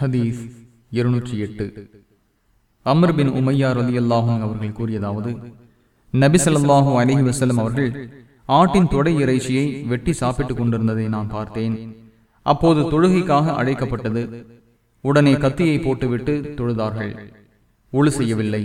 ஹதீஸ் இருநூற்றி எட்டு. அமர் பின் உமையார் அலி அல்லாஹும் அவர்கள் கூறியதாவது நபிசல்லாஹூ அலிஹி வசலம் அவர்கள் ஆட்டின் தொடை இறைச்சியை வெட்டி சாப்பிட்டுக் கொண்டிருந்ததை நான் பார்த்தேன். அப்போது தொழுகைக்காக அழைக்கப்பட்டது. உடனே கத்தியை போட்டுவிட்டு தொழுதார்கள். ஒழு செய்யவில்லை.